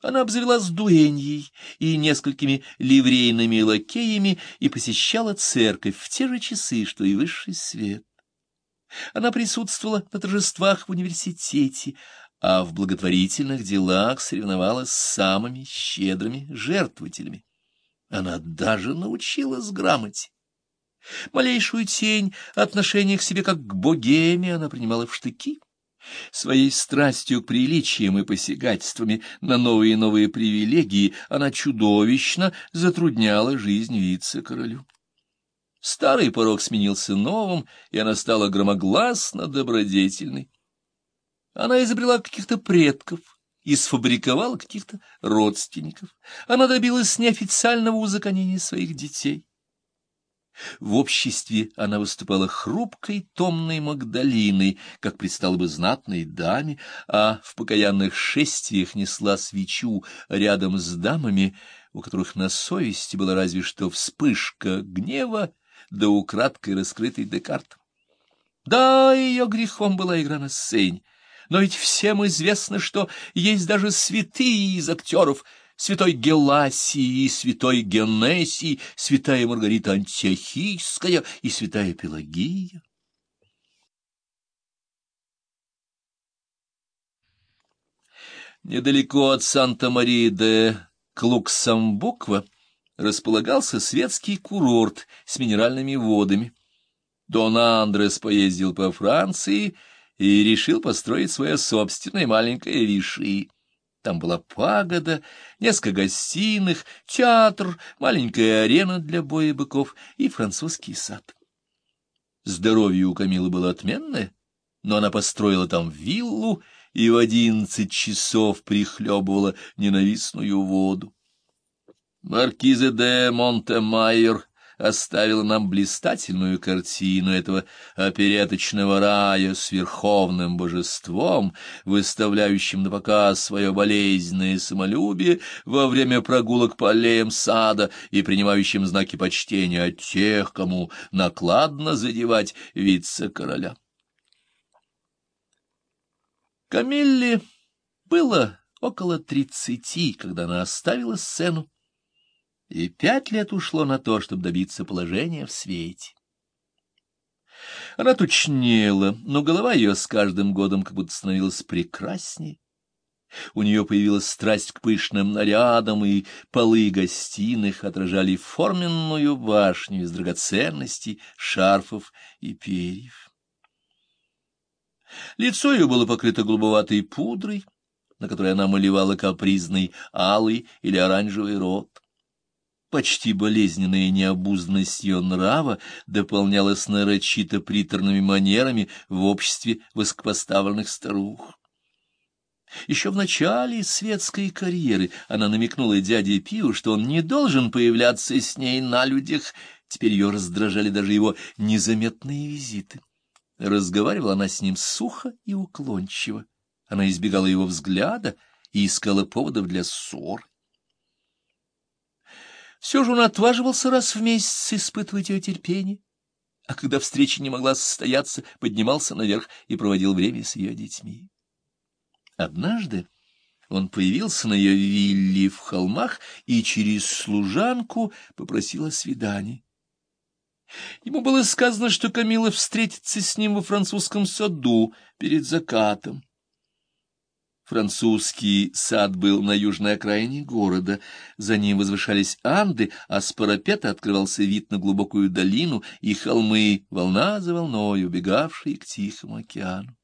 Она обзавелась дуэньей и несколькими ливрейными лакеями и посещала церковь в те же часы, что и высший свет. Она присутствовала на торжествах в университете, а в благотворительных делах соревновалась с самыми щедрыми жертвователями. Она даже научилась грамоте. Малейшую тень отношения к себе как к богеме она принимала в штыки. Своей страстью к приличиям и посягательствами на новые и новые привилегии она чудовищно затрудняла жизнь вице-королю. Старый порог сменился новым, и она стала громогласно добродетельной. Она изобрела каких-то предков и сфабриковала каких-то родственников. Она добилась неофициального узаконения своих детей. В обществе она выступала хрупкой, томной Магдалиной, как предстала бы знатной даме, а в покаянных шествиях несла свечу рядом с дамами, у которых на совести была разве что вспышка гнева да украдкой раскрытый Декарт. Да, ее грехом была игра на сцене, но ведь всем известно, что есть даже святые из актеров — святой Геласии, святой Генесий, святая Маргарита Антиохийская и святая Пелагия. Недалеко от Санта-Марии де Клуксамбуква располагался светский курорт с минеральными водами. Дон Андрес поездил по Франции и решил построить свое собственное маленькое Виши. Там была пагода, несколько гостиных, театр, маленькая арена для боя быков и французский сад. Здоровье у Камилы было отменное, но она построила там виллу и в одиннадцать часов прихлебывала ненавистную воду. Маркиза де Монтемайер оставила нам блистательную картину этого опереточного рая с верховным божеством, выставляющим на показ свое болезненное самолюбие во время прогулок по аллеям сада и принимающим знаки почтения от тех, кому накладно задевать вице-короля. Камилле было около тридцати, когда она оставила сцену и пять лет ушло на то, чтобы добиться положения в свете. Она тучнела, но голова ее с каждым годом как будто становилась прекрасней. У нее появилась страсть к пышным нарядам, и полы гостиных отражали форменную башню из драгоценностей, шарфов и перьев. Лицо ее было покрыто голубоватой пудрой, на которой она малевала капризный алый или оранжевый рот. Почти болезненная необузданность ее нрава дополнялась нарочито приторными манерами в обществе высокопоставленных старух. Еще в начале светской карьеры она намекнула дяде Пиу, что он не должен появляться с ней на людях. Теперь ее раздражали даже его незаметные визиты. Разговаривала она с ним сухо и уклончиво. Она избегала его взгляда и искала поводов для ссор. Все же он отваживался раз в месяц испытывать ее терпение, а когда встреча не могла состояться, поднимался наверх и проводил время с ее детьми. Однажды он появился на ее вилле в холмах и через служанку попросил о свидании. Ему было сказано, что Камила встретится с ним во французском саду перед закатом. Французский сад был на южной окраине города, за ним возвышались Анды, а с парапета открывался вид на глубокую долину и холмы, волна за волной, убегавшие к Тихому океану.